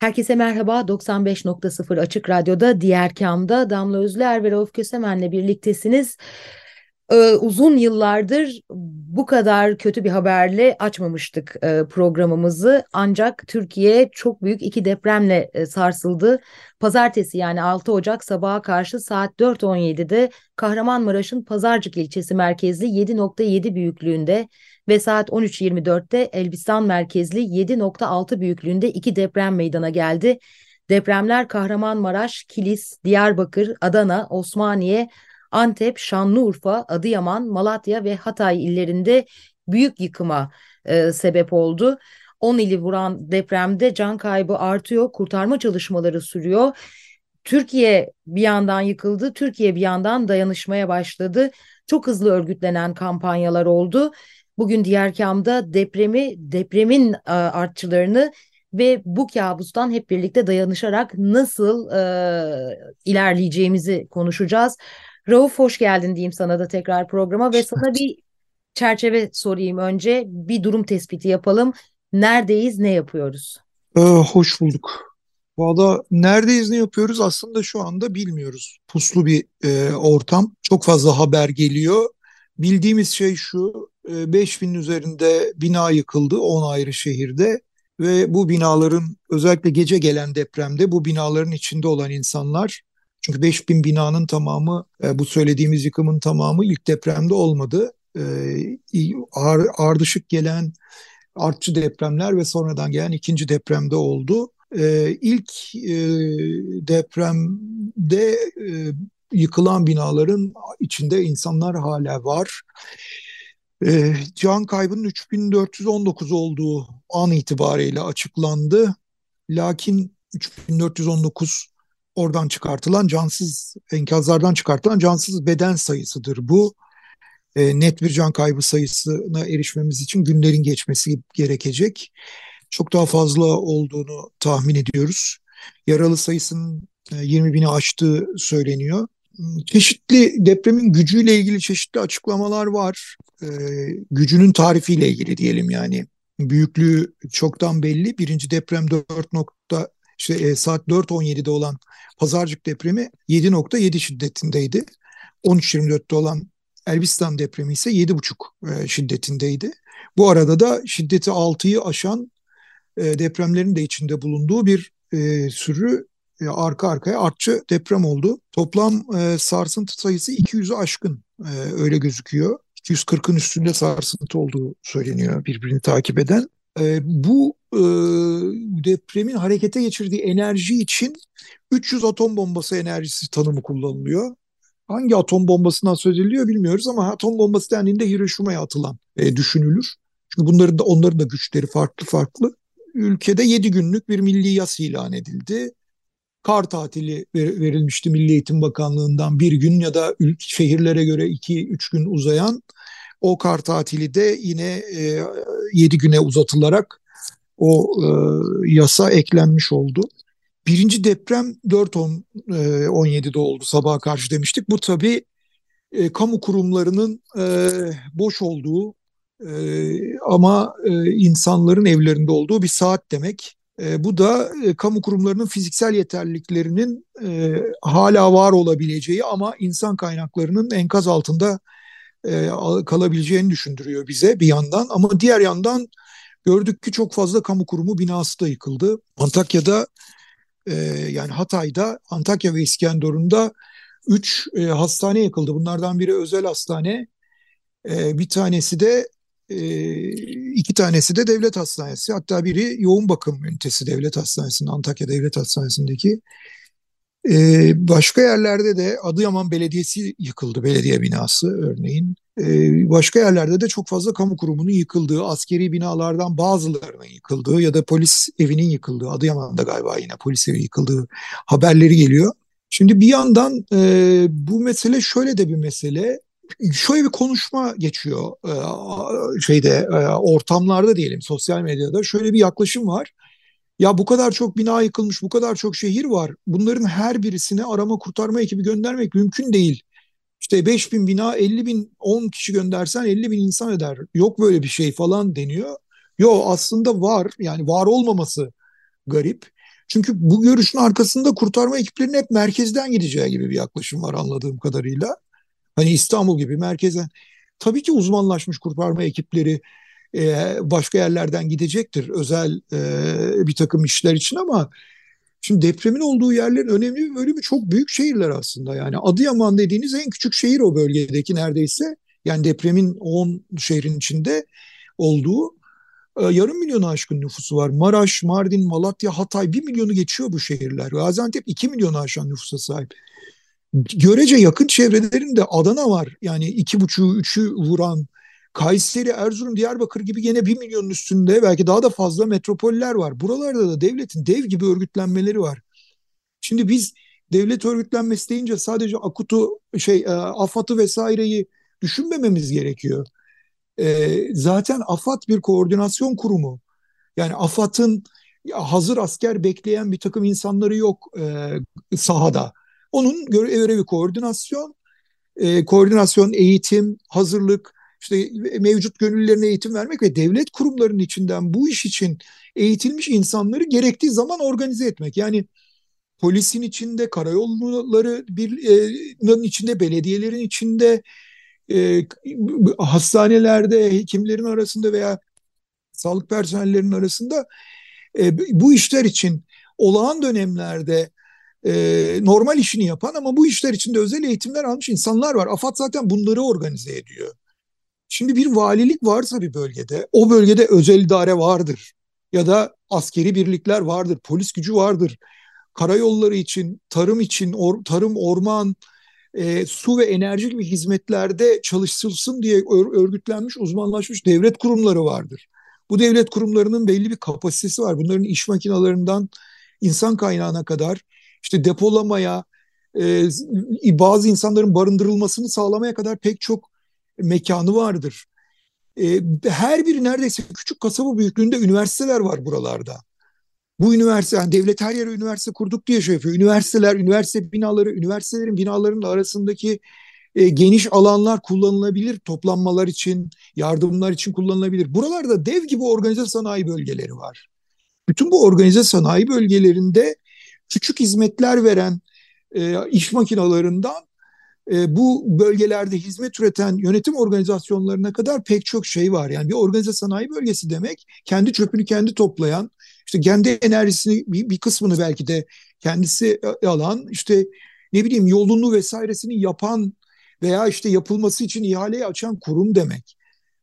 Herkese merhaba. 95.0 Açık Radyo'da Diğer Kam'da Damla Özler ve Rauf Kösemen'le birliktesiniz. Ee, uzun yıllardır bu kadar kötü bir haberle açmamıştık e, programımızı. Ancak Türkiye çok büyük iki depremle e, sarsıldı. Pazartesi yani 6 Ocak sabaha karşı saat 4.17'de Kahramanmaraş'ın Pazarcık ilçesi merkezli 7.7 büyüklüğünde ve saat 13.24'te Elbistan merkezli 7.6 büyüklüğünde iki deprem meydana geldi. Depremler Kahramanmaraş, Kilis, Diyarbakır, Adana, Osmaniye, Antep, Şanlıurfa, Adıyaman, Malatya ve Hatay illerinde büyük yıkıma e, sebep oldu. 10 ili vuran depremde can kaybı artıyor, kurtarma çalışmaları sürüyor. Türkiye bir yandan yıkıldı, Türkiye bir yandan dayanışmaya başladı. Çok hızlı örgütlenen kampanyalar oldu. Bugün diğer kamda depremi, depremin e, artçılarını ve bu kabustan hep birlikte dayanışarak nasıl e, ilerleyeceğimizi konuşacağız. Rauf hoş geldin diyeyim sana da tekrar programa ve sana bir çerçeve sorayım önce. Bir durum tespiti yapalım. Neredeyiz, ne yapıyoruz? Ee, hoş bulduk. Valla neredeyiz ne yapıyoruz aslında şu anda bilmiyoruz. Puslu bir e, ortam. Çok fazla haber geliyor. Bildiğimiz şey şu 5000 üzerinde bina yıkıldı 10 ayrı şehirde ve bu binaların özellikle gece gelen depremde bu binaların içinde olan insanlar çünkü 5000 binanın tamamı e, bu söylediğimiz yıkımın tamamı ilk depremde olmadı. E, ardışık gelen artçı depremler ve sonradan gelen ikinci depremde oldu. E, ilk depremde yıkılan binaların içinde insanlar hala var. Can kaybının 3419 olduğu an itibariyle açıklandı. Lakin 3419 oradan çıkartılan cansız enkazlardan çıkartılan cansız beden sayısıdır bu. E, net bir can kaybı sayısına erişmemiz için günlerin geçmesi gerekecek. Çok daha fazla olduğunu tahmin ediyoruz. Yaralı sayısının e, 20 bini aştığı söyleniyor. Çeşitli depremin gücüyle ilgili çeşitli açıklamalar var. E, gücünün tarifiyle ilgili diyelim yani. Büyüklüğü çoktan belli. Birinci deprem 4 nokta işte e, saat 4.17'de olan Pazarcık depremi 7.7 şiddetindeydi. 13.24'te olan Elbistan depremi ise 7.5 e, şiddetindeydi. Bu arada da şiddeti 6'yı aşan e, depremlerin de içinde bulunduğu bir e, sürü e, arka arkaya artçı deprem oldu. Toplam e, sarsıntı sayısı 200'ü aşkın e, öyle gözüküyor. 240'ın üstünde sarsıntı olduğu söyleniyor birbirini takip eden. E, bu e, depremin harekete geçirdiği enerji için 300 atom bombası enerjisi tanımı kullanılıyor. Hangi atom bombasından söz ediliyor bilmiyoruz ama atom bombası dendiğinde Hiroşima'ya atılan e, düşünülür. Çünkü bunların da onların da güçleri farklı farklı. Ülkede 7 günlük bir milli yas ilan edildi. Kar tatili ver, verilmişti Milli Eğitim Bakanlığı'ndan bir gün ya da şehirlere göre 2-3 gün uzayan o kar tatili de yine e, 7 güne uzatılarak o e, yasa eklenmiş oldu. Birinci deprem 4-17'de e, oldu sabaha karşı demiştik. Bu tabii e, kamu kurumlarının e, boş olduğu e, ama e, insanların evlerinde olduğu bir saat demek. E, bu da e, kamu kurumlarının fiziksel yeterliliklerinin e, hala var olabileceği ama insan kaynaklarının enkaz altında e, kalabileceğini düşündürüyor bize bir yandan. Ama diğer yandan gördük ki çok fazla kamu kurumu binası da yıkıldı. Antakya'da e, yani Hatay'da, Antakya ve İskenderun'da 3 e, hastane yıkıldı. Bunlardan biri özel hastane, e, bir tanesi de iki tanesi de devlet hastanesi. Hatta biri yoğun bakım ünitesi devlet hastanesinin, Antakya Devlet Hastanesi'ndeki. Ee, başka yerlerde de Adıyaman Belediyesi yıkıldı, belediye binası örneğin. Ee, başka yerlerde de çok fazla kamu kurumunun yıkıldığı, askeri binalardan bazılarının yıkıldığı ya da polis evinin yıkıldığı, Adıyaman'da galiba yine polis evi yıkıldığı haberleri geliyor. Şimdi bir yandan e, bu mesele şöyle de bir mesele. Şöyle bir konuşma geçiyor e, şeyde e, ortamlarda diyelim sosyal medyada şöyle bir yaklaşım var. Ya bu kadar çok bina yıkılmış, bu kadar çok şehir var. Bunların her birisine arama kurtarma ekibi göndermek mümkün değil. İşte 5 bin bina 50 bin 10 kişi göndersen 50 bin insan eder. Yok böyle bir şey falan deniyor. Yo aslında var yani var olmaması garip. Çünkü bu görüşün arkasında kurtarma ekiplerinin hep merkezden gideceği gibi bir yaklaşım var anladığım kadarıyla. Hani İstanbul gibi merkezden. Tabii ki uzmanlaşmış kurtarma ekipleri e, başka yerlerden gidecektir özel e, bir takım işler için ama şimdi depremin olduğu yerlerin önemli bir bölümü çok büyük şehirler aslında. Yani Adıyaman dediğiniz en küçük şehir o bölgedeki neredeyse. Yani depremin 10 şehrin içinde olduğu e, yarım milyonu aşkın nüfusu var. Maraş, Mardin, Malatya, Hatay bir milyonu geçiyor bu şehirler. Gaziantep iki milyonu aşan nüfusa sahip. Görece yakın çevrelerinde Adana var. Yani iki buçuğu, üçü vuran Kayseri, Erzurum, Diyarbakır gibi gene bir milyonun üstünde belki daha da fazla metropoller var. Buralarda da devletin dev gibi örgütlenmeleri var. Şimdi biz devlet örgütlenmesi deyince sadece AKUT'u, şey, e, AFAD'ı vesaireyi düşünmememiz gerekiyor. E, zaten AFAD bir koordinasyon kurumu. Yani AFAD'ın hazır asker bekleyen bir takım insanları yok e, sahada. Onun görevi koordinasyon, e, koordinasyon, eğitim, hazırlık, işte mevcut gönüllülerine eğitim vermek ve devlet kurumlarının içinden bu iş için eğitilmiş insanları gerektiği zaman organize etmek. Yani polisin içinde, karayollarının içinde, belediyelerin içinde, e, hastanelerde, hekimlerin arasında veya sağlık personellerinin arasında e, bu işler için olağan dönemlerde e, normal işini yapan ama bu işler için de özel eğitimler almış insanlar var. AFAD zaten bunları organize ediyor. Şimdi bir valilik varsa bir bölgede, o bölgede özel idare vardır. Ya da askeri birlikler vardır, polis gücü vardır. Karayolları için, tarım için, or, tarım, orman, e, su ve enerji gibi hizmetlerde çalışılsın diye örgütlenmiş, uzmanlaşmış devlet kurumları vardır. Bu devlet kurumlarının belli bir kapasitesi var. Bunların iş makinalarından insan kaynağına kadar işte depolamaya, e, bazı insanların barındırılmasını sağlamaya kadar pek çok mekanı vardır. E, her biri neredeyse küçük kasaba büyüklüğünde üniversiteler var buralarda. Bu üniversite, yani devlet her yere üniversite kurduk diye şey yapıyor. Üniversiteler, üniversite binaları, üniversitelerin binalarının arasındaki e, geniş alanlar kullanılabilir. Toplanmalar için, yardımlar için kullanılabilir. Buralarda dev gibi organize sanayi bölgeleri var. Bütün bu organize sanayi bölgelerinde küçük hizmetler veren e, iş makinalarından e, bu bölgelerde hizmet üreten yönetim organizasyonlarına kadar pek çok şey var. Yani bir organize sanayi bölgesi demek kendi çöpünü kendi toplayan, işte kendi enerjisini bir, bir kısmını belki de kendisi alan, işte ne bileyim yolunu vesairesini yapan veya işte yapılması için ihaleyi açan kurum demek.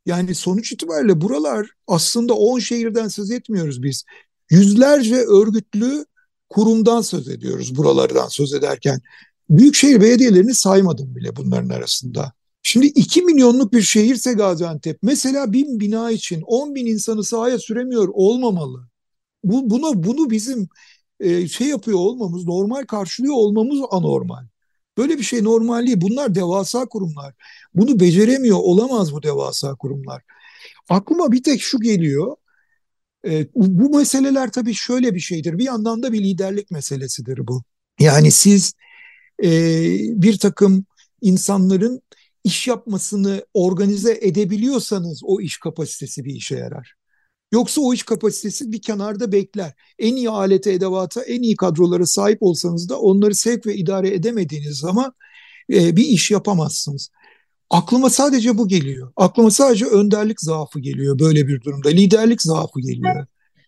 Yani sonuç itibariyle buralar aslında 10 şehirden söz etmiyoruz biz. Yüzlerce örgütlü kurumdan söz ediyoruz buralardan söz ederken. Büyükşehir belediyelerini saymadım bile bunların arasında. Şimdi 2 milyonluk bir şehirse Gaziantep mesela bin bina için 10 bin insanı sahaya süremiyor olmamalı. Bu, buna, bunu bizim e, şey yapıyor olmamız, normal karşılıyor olmamız anormal. Böyle bir şey normal değil. Bunlar devasa kurumlar. Bunu beceremiyor olamaz bu devasa kurumlar. Aklıma bir tek şu geliyor. E, bu meseleler tabii şöyle bir şeydir. Bir yandan da bir liderlik meselesidir bu. Yani siz e, bir takım insanların iş yapmasını organize edebiliyorsanız o iş kapasitesi bir işe yarar. Yoksa o iş kapasitesi bir kenarda bekler. En iyi alete, edevata, en iyi kadrolara sahip olsanız da onları sevk ve idare edemediğiniz zaman e, bir iş yapamazsınız. Aklıma sadece bu geliyor. Aklıma sadece önderlik zaafı geliyor böyle bir durumda. Liderlik zaafı geliyor.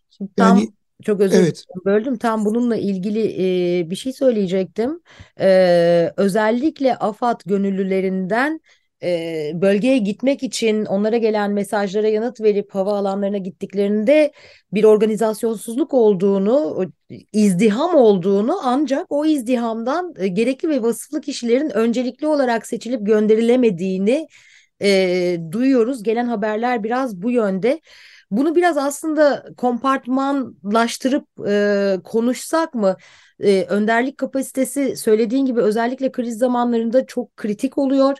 Şimdi tam yani çok özür evet. dilerim böldüm. Tam bununla ilgili e, bir şey söyleyecektim. E, özellikle AFAD gönüllülerinden e, bölgeye gitmek için onlara gelen mesajlara yanıt verip hava alanlarına gittiklerinde bir organizasyonsuzluk olduğunu, izdiham olduğunu ancak o izdihamdan e, gerekli ve vasıflı kişilerin öncelikli olarak seçilip gönderilemediğini e, duyuyoruz. Gelen haberler biraz bu yönde. Bunu biraz aslında kompartmanlaştırıp e, konuşsak mı? E, önderlik kapasitesi söylediğin gibi özellikle kriz zamanlarında çok kritik oluyor.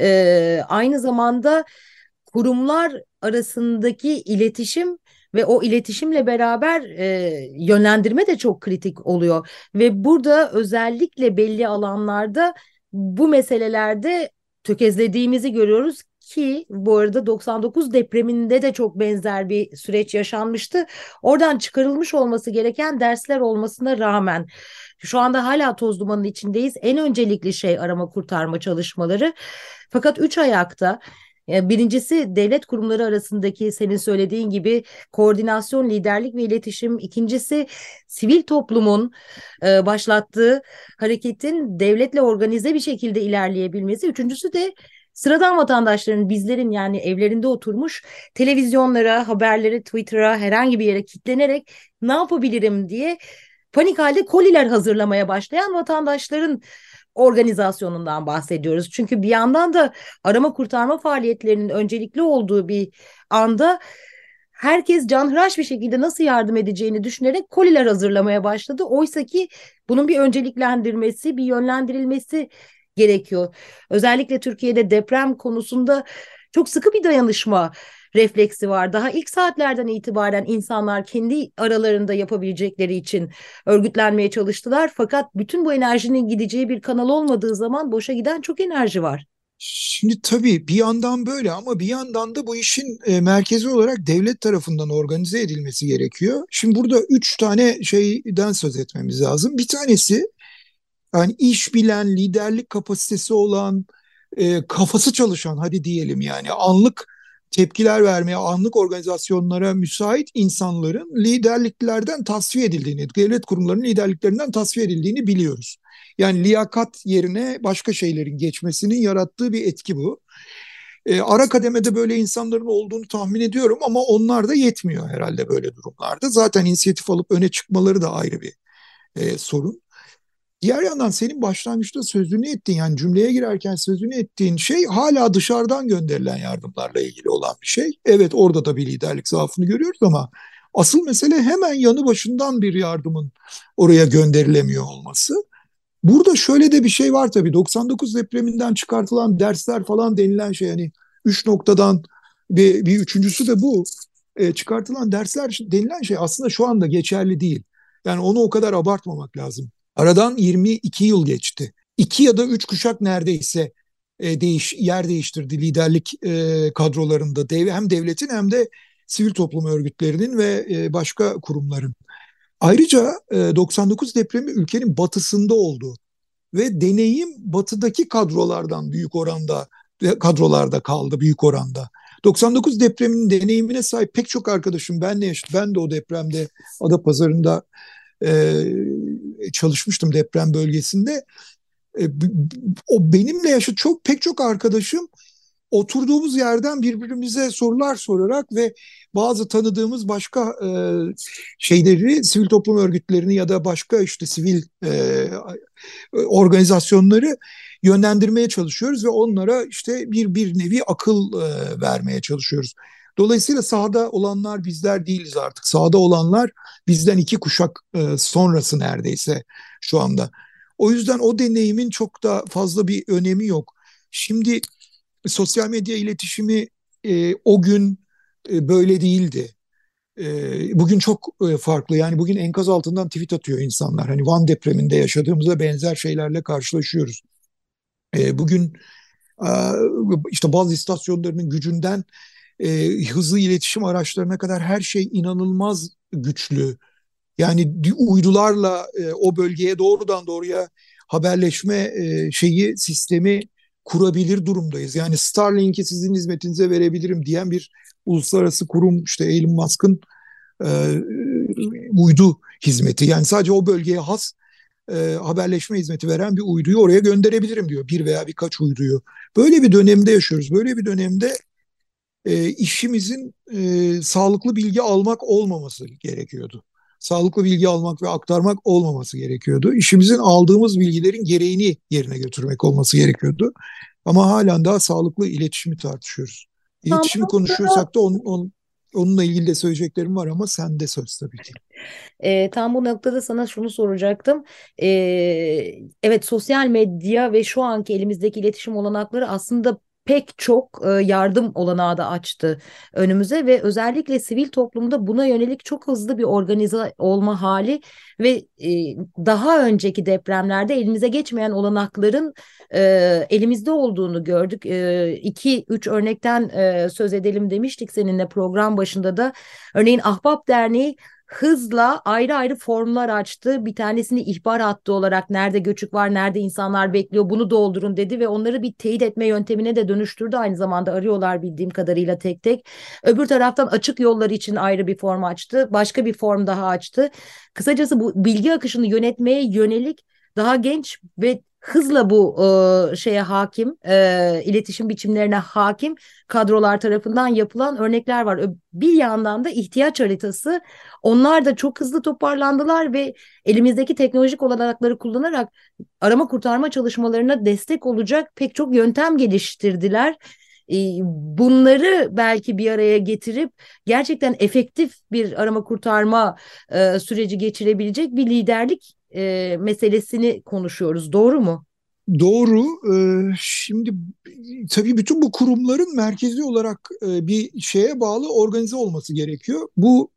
E, aynı zamanda kurumlar arasındaki iletişim ve o iletişimle beraber e, yönlendirme de çok kritik oluyor. Ve burada özellikle belli alanlarda bu meselelerde tökezlediğimizi görüyoruz ki bu arada 99 depreminde de çok benzer bir süreç yaşanmıştı. Oradan çıkarılmış olması gereken dersler olmasına rağmen şu anda hala toz dumanın içindeyiz. En öncelikli şey arama kurtarma çalışmaları. Fakat üç ayakta Birincisi devlet kurumları arasındaki senin söylediğin gibi koordinasyon, liderlik ve iletişim. İkincisi sivil toplumun e, başlattığı hareketin devletle organize bir şekilde ilerleyebilmesi. Üçüncüsü de sıradan vatandaşların bizlerin yani evlerinde oturmuş televizyonlara, haberlere, Twitter'a herhangi bir yere kitlenerek ne yapabilirim diye panik halde koliler hazırlamaya başlayan vatandaşların organizasyonundan bahsediyoruz. Çünkü bir yandan da arama kurtarma faaliyetlerinin öncelikli olduğu bir anda herkes canhıraş bir şekilde nasıl yardım edeceğini düşünerek koliler hazırlamaya başladı. Oysa ki bunun bir önceliklendirmesi, bir yönlendirilmesi gerekiyor. Özellikle Türkiye'de deprem konusunda çok sıkı bir dayanışma refleksi var. Daha ilk saatlerden itibaren insanlar kendi aralarında yapabilecekleri için örgütlenmeye çalıştılar. Fakat bütün bu enerjinin gideceği bir kanal olmadığı zaman boşa giden çok enerji var. Şimdi tabii bir yandan böyle ama bir yandan da bu işin e, merkezi olarak devlet tarafından organize edilmesi gerekiyor. Şimdi burada üç tane şeyden söz etmemiz lazım. Bir tanesi yani iş bilen, liderlik kapasitesi olan, e, kafası çalışan hadi diyelim yani anlık tepkiler vermeye, anlık organizasyonlara müsait insanların liderliklerden tasfiye edildiğini, devlet kurumlarının liderliklerinden tasfiye edildiğini biliyoruz. Yani liyakat yerine başka şeylerin geçmesinin yarattığı bir etki bu. E, ara kademede böyle insanların olduğunu tahmin ediyorum ama onlar da yetmiyor herhalde böyle durumlarda. Zaten inisiyatif alıp öne çıkmaları da ayrı bir e, sorun. Diğer yandan senin başlangıçta sözünü ettiğin yani cümleye girerken sözünü ettiğin şey hala dışarıdan gönderilen yardımlarla ilgili olan bir şey. Evet orada da bir liderlik zaafını görüyoruz ama asıl mesele hemen yanı başından bir yardımın oraya gönderilemiyor olması. Burada şöyle de bir şey var tabii 99 depreminden çıkartılan dersler falan denilen şey yani üç noktadan bir, bir üçüncüsü de bu e, çıkartılan dersler denilen şey aslında şu anda geçerli değil. Yani onu o kadar abartmamak lazım. Aradan 22 yıl geçti. İki ya da üç kuşak neredeyse e, değiş, yer değiştirdi liderlik e, kadrolarında. Dev, hem devletin hem de sivil toplum örgütlerinin ve e, başka kurumların. Ayrıca e, 99 depremi ülkenin batısında oldu ve deneyim batıdaki kadrolardan büyük oranda kadrolarda kaldı büyük oranda. 99 depreminin deneyimine sahip pek çok arkadaşım benle yaşadı. Ben de o depremde Adapazarı'nda e, çalışmıştım deprem bölgesinde. E, o benimle yaşadı çok pek çok arkadaşım oturduğumuz yerden birbirimize sorular sorarak ve bazı tanıdığımız başka e, şeyleri, sivil toplum örgütlerini ya da başka işte sivil e, organizasyonları yönlendirmeye çalışıyoruz ve onlara işte bir bir nevi akıl e, vermeye çalışıyoruz. Dolayısıyla sahada olanlar bizler değiliz artık. Sahada olanlar bizden iki kuşak e, sonrası neredeyse şu anda. O yüzden o deneyimin çok da fazla bir önemi yok. Şimdi sosyal medya iletişimi e, o gün e, böyle değildi. E, bugün çok e, farklı. Yani bugün enkaz altından tweet atıyor insanlar. Hani Van depreminde yaşadığımızda benzer şeylerle karşılaşıyoruz. E, bugün işte bazı istasyonlarının gücünden e, hızlı iletişim araçlarına kadar her şey inanılmaz güçlü. Yani uydularla e, o bölgeye doğrudan doğruya haberleşme e, şeyi sistemi kurabilir durumdayız. Yani Starlink'i sizin hizmetinize verebilirim diyen bir uluslararası kurum işte Elon Musk'ın e, uydu hizmeti. Yani sadece o bölgeye has e, haberleşme hizmeti veren bir uyduyu oraya gönderebilirim diyor. Bir veya birkaç uyduyu. Böyle bir dönemde yaşıyoruz. Böyle bir dönemde e, işimizin e, sağlıklı bilgi almak olmaması gerekiyordu. Sağlıklı bilgi almak ve aktarmak olmaması gerekiyordu. İşimizin aldığımız bilgilerin gereğini yerine götürmek olması gerekiyordu. Ama halen daha sağlıklı iletişimi tartışıyoruz. İletişimi konuşuyorsak da on, on, onunla ilgili de söyleyeceklerim var ama sende söz tabii ki. E, tam bu noktada sana şunu soracaktım. E, evet sosyal medya ve şu anki elimizdeki iletişim olanakları aslında pek çok yardım olanağı da açtı önümüze ve özellikle sivil toplumda buna yönelik çok hızlı bir organize olma hali ve daha önceki depremlerde elimize geçmeyen olanakların elimizde olduğunu gördük. İki, üç örnekten söz edelim demiştik seninle program başında da. Örneğin Ahbap Derneği hızla ayrı ayrı formlar açtı. Bir tanesini ihbar hattı olarak nerede göçük var, nerede insanlar bekliyor bunu doldurun dedi ve onları bir teyit etme yöntemine de dönüştürdü. Aynı zamanda arıyorlar bildiğim kadarıyla tek tek. Öbür taraftan açık yollar için ayrı bir form açtı. Başka bir form daha açtı. Kısacası bu bilgi akışını yönetmeye yönelik daha genç ve hızla bu e, şeye hakim, e, iletişim biçimlerine hakim kadrolar tarafından yapılan örnekler var. Bir yandan da ihtiyaç haritası onlar da çok hızlı toparlandılar ve elimizdeki teknolojik olanakları kullanarak arama kurtarma çalışmalarına destek olacak pek çok yöntem geliştirdiler bunları belki bir araya getirip gerçekten efektif bir arama kurtarma e, süreci geçirebilecek bir liderlik e, meselesini konuşuyoruz. Doğru mu? Doğru. Ee, şimdi tabii bütün bu kurumların merkezi olarak e, bir şeye bağlı organize olması gerekiyor. Bu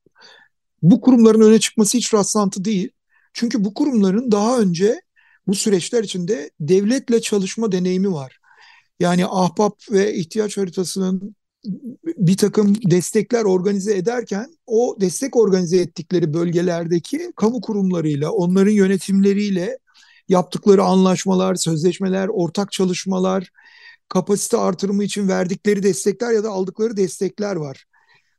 bu kurumların öne çıkması hiç rastlantı değil. Çünkü bu kurumların daha önce bu süreçler içinde devletle çalışma deneyimi var. Yani ahbap ve ihtiyaç haritasının bir takım destekler organize ederken o destek organize ettikleri bölgelerdeki kamu kurumlarıyla, onların yönetimleriyle yaptıkları anlaşmalar, sözleşmeler, ortak çalışmalar, kapasite artırımı için verdikleri destekler ya da aldıkları destekler var.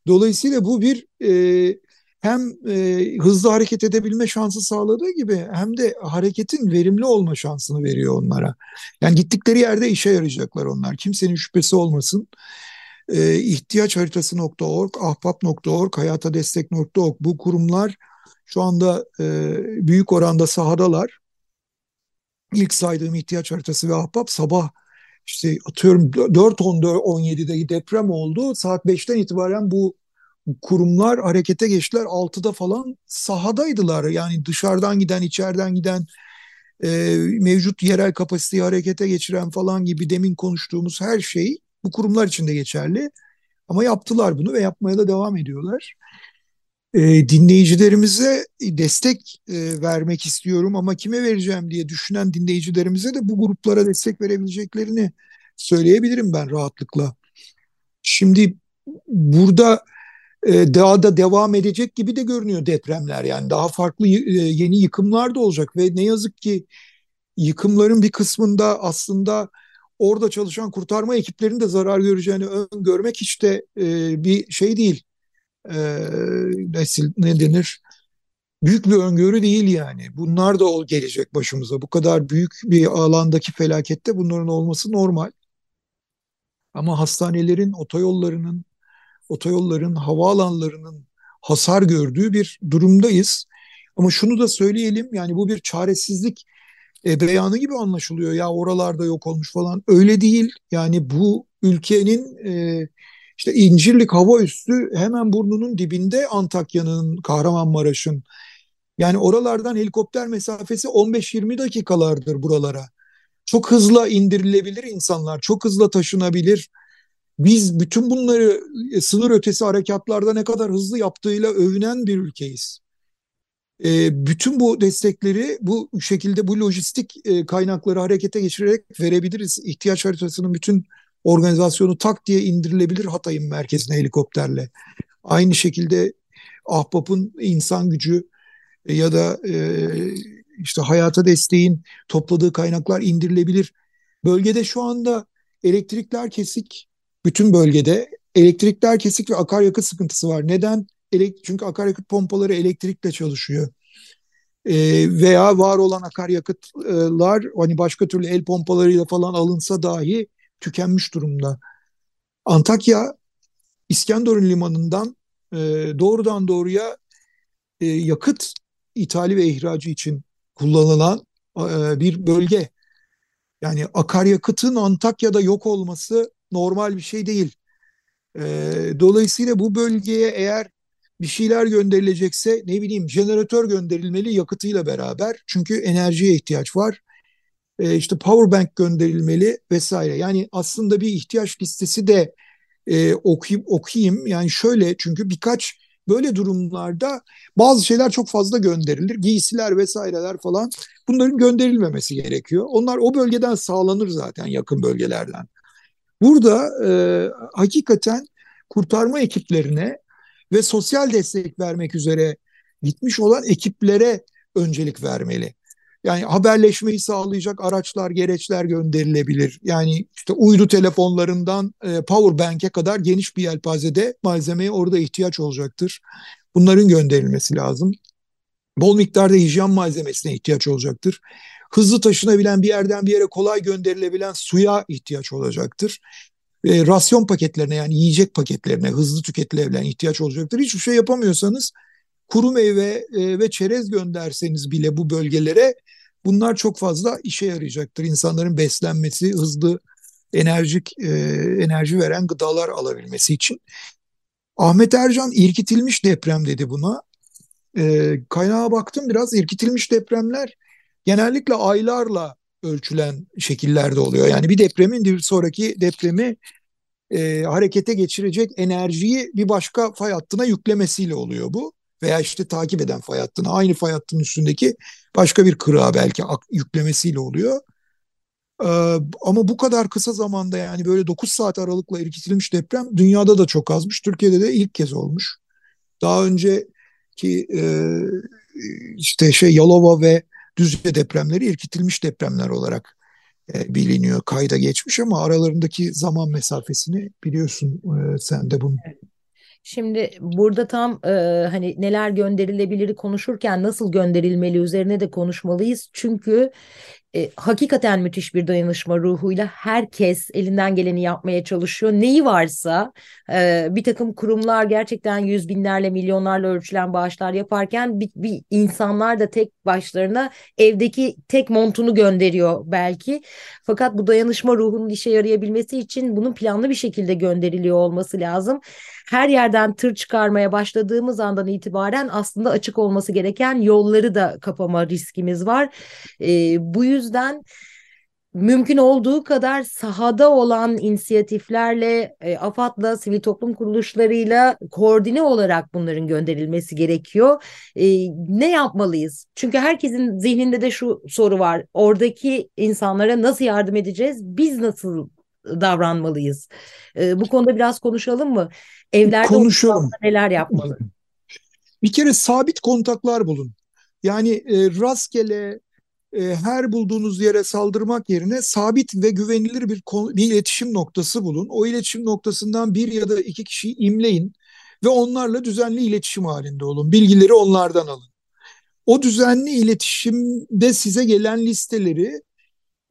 Dolayısıyla bu bir e, hem e, hızlı hareket edebilme şansı sağladığı gibi hem de hareketin verimli olma şansını veriyor onlara. Yani gittikleri yerde işe yarayacaklar onlar. Kimsenin şüphesi olmasın. E, ihtiyaçharitası.org, ahbap.org, hayatadestek.org bu kurumlar şu anda e, büyük oranda sahadalar. İlk saydığım ihtiyaç haritası ve ahbap sabah işte atıyorum 4.17'de deprem oldu. Saat 5'ten itibaren bu kurumlar harekete geçtiler. 6'da falan sahadaydılar. Yani dışarıdan giden, içeriden giden e, mevcut yerel kapasiteyi harekete geçiren falan gibi demin konuştuğumuz her şey bu kurumlar için de geçerli. Ama yaptılar bunu ve yapmaya da devam ediyorlar. E, dinleyicilerimize destek e, vermek istiyorum ama kime vereceğim diye düşünen dinleyicilerimize de bu gruplara destek verebileceklerini söyleyebilirim ben rahatlıkla. Şimdi burada daha da devam edecek gibi de görünüyor depremler. Yani daha farklı e, yeni yıkımlar da olacak ve ne yazık ki yıkımların bir kısmında aslında orada çalışan kurtarma ekiplerinin de zarar göreceğini öngörmek hiç de e, bir şey değil. E, nesil, ne denir? Büyük bir öngörü değil yani. Bunlar da gelecek başımıza. Bu kadar büyük bir alandaki felakette bunların olması normal. Ama hastanelerin, otoyollarının, otoyolların, havaalanlarının hasar gördüğü bir durumdayız. Ama şunu da söyleyelim yani bu bir çaresizlik e, beyanı gibi anlaşılıyor ya oralarda yok olmuş falan. Öyle değil yani bu ülkenin e, işte İncirlik hava üssü hemen burnunun dibinde Antakya'nın, Kahramanmaraş'ın. Yani oralardan helikopter mesafesi 15-20 dakikalardır buralara. Çok hızlı indirilebilir insanlar, çok hızlı taşınabilir biz bütün bunları e, sınır ötesi harekatlarda ne kadar hızlı yaptığıyla övünen bir ülkeyiz. E, bütün bu destekleri bu şekilde bu lojistik e, kaynakları harekete geçirerek verebiliriz. İhtiyaç haritasının bütün organizasyonu tak diye indirilebilir Hatay'ın merkezine helikopterle. Aynı şekilde Ahbap'ın insan gücü ya da işte hayata desteğin topladığı kaynaklar indirilebilir. Bölgede şu anda elektrikler kesik, bütün bölgede elektrikler kesik ve akaryakıt sıkıntısı var. Neden? Çünkü akaryakıt pompaları elektrikle çalışıyor. e, veya var olan akaryakıtlar hani başka türlü el pompalarıyla falan alınsa dahi tükenmiş durumda. Antakya İskenderun limanından e, doğrudan doğruya e, yakıt ithali ve ihracı için kullanılan e, bir bölge. Yani akaryakıtın Antakya'da yok olması normal bir şey değil. E, dolayısıyla bu bölgeye eğer bir şeyler gönderilecekse ne bileyim jeneratör gönderilmeli yakıtıyla beraber. Çünkü enerjiye ihtiyaç var. E, işte power bank gönderilmeli vesaire. Yani aslında bir ihtiyaç listesi de e, okuyup okuyayım. Yani şöyle çünkü birkaç böyle durumlarda bazı şeyler çok fazla gönderilir. Giysiler vesaireler falan bunların gönderilmemesi gerekiyor. Onlar o bölgeden sağlanır zaten yakın bölgelerden. Burada e, hakikaten kurtarma ekiplerine ve sosyal destek vermek üzere gitmiş olan ekiplere öncelik vermeli. Yani haberleşmeyi sağlayacak araçlar, gereçler gönderilebilir. Yani işte uydu telefonlarından e, power bank'e kadar geniş bir yelpazede malzemeye orada ihtiyaç olacaktır. Bunların gönderilmesi lazım. Bol miktarda hijyen malzemesine ihtiyaç olacaktır. Hızlı taşınabilen bir yerden bir yere kolay gönderilebilen suya ihtiyaç olacaktır. E, rasyon paketlerine yani yiyecek paketlerine hızlı tüketilebilen ihtiyaç olacaktır. Hiçbir şey yapamıyorsanız kuru meyve e, ve çerez gönderseniz bile bu bölgelere bunlar çok fazla işe yarayacaktır. İnsanların beslenmesi, hızlı enerjik e, enerji veren gıdalar alabilmesi için. Ahmet Ercan irkitilmiş deprem dedi buna. E, kaynağa baktım biraz irkitilmiş depremler genellikle aylarla ölçülen şekillerde oluyor. Yani bir depremin bir sonraki depremi e, harekete geçirecek enerjiyi bir başka fay hattına yüklemesiyle oluyor bu. Veya işte takip eden fay hattına aynı fay hattının üstündeki başka bir kırığa belki yüklemesiyle oluyor. Ee, ama bu kadar kısa zamanda yani böyle 9 saat aralıkla irkitilmiş deprem dünyada da çok azmış. Türkiye'de de ilk kez olmuş. Daha önceki e, işte şey Yalova ve Düzce depremleri irkitilmiş depremler olarak e, biliniyor. Kayda geçmiş ama aralarındaki zaman mesafesini biliyorsun e, sen de bunu. Şimdi burada tam e, hani neler gönderilebilir konuşurken nasıl gönderilmeli üzerine de konuşmalıyız. Çünkü e, hakikaten müthiş bir dayanışma ruhuyla herkes elinden geleni yapmaya çalışıyor. Neyi varsa e, bir takım kurumlar gerçekten yüz binlerle milyonlarla ölçülen bağışlar yaparken bir, bir insanlar da tek başlarına evdeki tek montunu gönderiyor belki. Fakat bu dayanışma ruhunun işe yarayabilmesi için bunun planlı bir şekilde gönderiliyor olması lazım. Her yerden tır çıkarmaya başladığımız andan itibaren aslında açık olması gereken yolları da kapama riskimiz var. E, bu yüzden mümkün olduğu kadar sahada olan inisiyatiflerle, e, AFAD'la, sivil toplum kuruluşlarıyla koordine olarak bunların gönderilmesi gerekiyor. E, ne yapmalıyız? Çünkü herkesin zihninde de şu soru var. Oradaki insanlara nasıl yardım edeceğiz? Biz nasıl davranmalıyız? E, bu konuda biraz konuşalım mı? Evlerde konuşalım. neler yapmalı? Bir kere sabit kontaklar bulun. Yani e, rastgele e, her bulduğunuz yere saldırmak yerine sabit ve güvenilir bir, bir iletişim noktası bulun. O iletişim noktasından bir ya da iki kişiyi imleyin ve onlarla düzenli iletişim halinde olun. Bilgileri onlardan alın. O düzenli iletişimde size gelen listeleri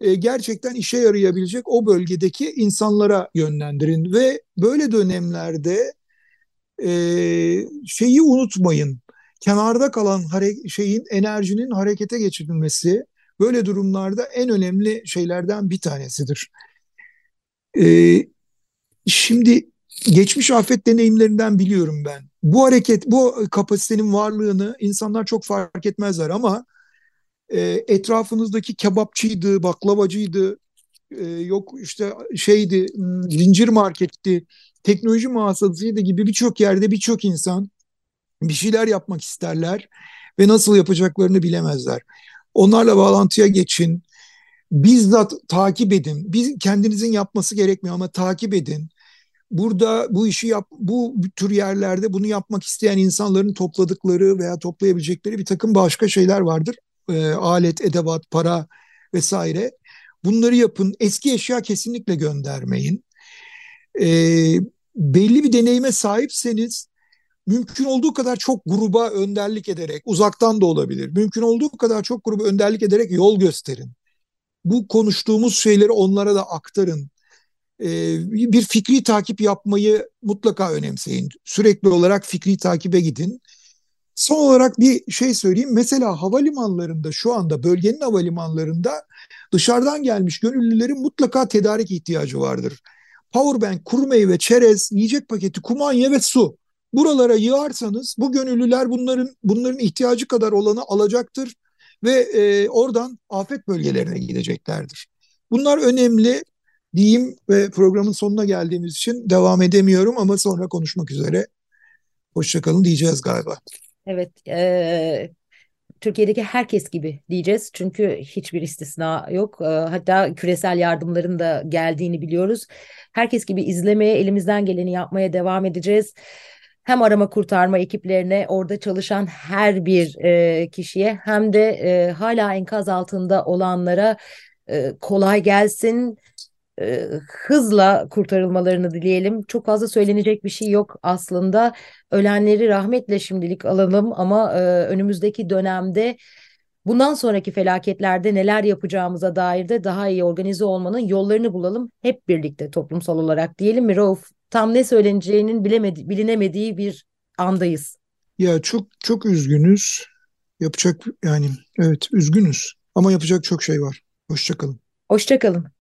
e, gerçekten işe yarayabilecek o bölgedeki insanlara yönlendirin ve böyle dönemlerde e, şeyi unutmayın. Kenarda kalan şeyin enerjinin harekete geçirilmesi böyle durumlarda en önemli şeylerden bir tanesidir. E, şimdi geçmiş afet deneyimlerinden biliyorum ben. Bu hareket, bu kapasitenin varlığını insanlar çok fark etmezler ama e, etrafınızdaki kebapçıydı, baklavacıydı, e, yok işte şeydi, zincir marketti, teknoloji mağazasıydı gibi birçok yerde birçok insan bir şeyler yapmak isterler ve nasıl yapacaklarını bilemezler. Onlarla bağlantıya geçin. Bizzat takip edin. Biz kendinizin yapması gerekmiyor ama takip edin. Burada bu işi yap, bu tür yerlerde bunu yapmak isteyen insanların topladıkları veya toplayabilecekleri bir takım başka şeyler vardır. E, alet, edevat, para vesaire. Bunları yapın. Eski eşya kesinlikle göndermeyin. E, belli bir deneyime sahipseniz mümkün olduğu kadar çok gruba önderlik ederek, uzaktan da olabilir, mümkün olduğu kadar çok gruba önderlik ederek yol gösterin. Bu konuştuğumuz şeyleri onlara da aktarın. Ee, bir fikri takip yapmayı mutlaka önemseyin. Sürekli olarak fikri takibe gidin. Son olarak bir şey söyleyeyim. Mesela havalimanlarında şu anda bölgenin havalimanlarında dışarıdan gelmiş gönüllülerin mutlaka tedarik ihtiyacı vardır. Powerbank, kuru meyve, çerez, yiyecek paketi, kumanya ve su. Buralara yığarsanız bu gönüllüler bunların bunların ihtiyacı kadar olanı alacaktır ve e, oradan afet bölgelerine gideceklerdir. Bunlar önemli diyeyim ve programın sonuna geldiğimiz için devam edemiyorum ama sonra konuşmak üzere. Hoşçakalın diyeceğiz galiba. Evet, e, Türkiye'deki herkes gibi diyeceğiz çünkü hiçbir istisna yok. E, hatta küresel yardımların da geldiğini biliyoruz. Herkes gibi izlemeye, elimizden geleni yapmaya devam edeceğiz. Hem arama kurtarma ekiplerine, orada çalışan her bir e, kişiye hem de e, hala enkaz altında olanlara e, kolay gelsin e, hızla kurtarılmalarını dileyelim. Çok fazla söylenecek bir şey yok aslında. Ölenleri rahmetle şimdilik alalım ama e, önümüzdeki dönemde bundan sonraki felaketlerde neler yapacağımıza dair de daha iyi organize olmanın yollarını bulalım hep birlikte toplumsal olarak diyelim mi Rauf? Tam ne söyleneceğinin bilemedi, bilinemediği bir andayız. Ya çok çok üzgünüz. Yapacak yani evet üzgünüz ama yapacak çok şey var. Hoşçakalın. Hoşçakalın.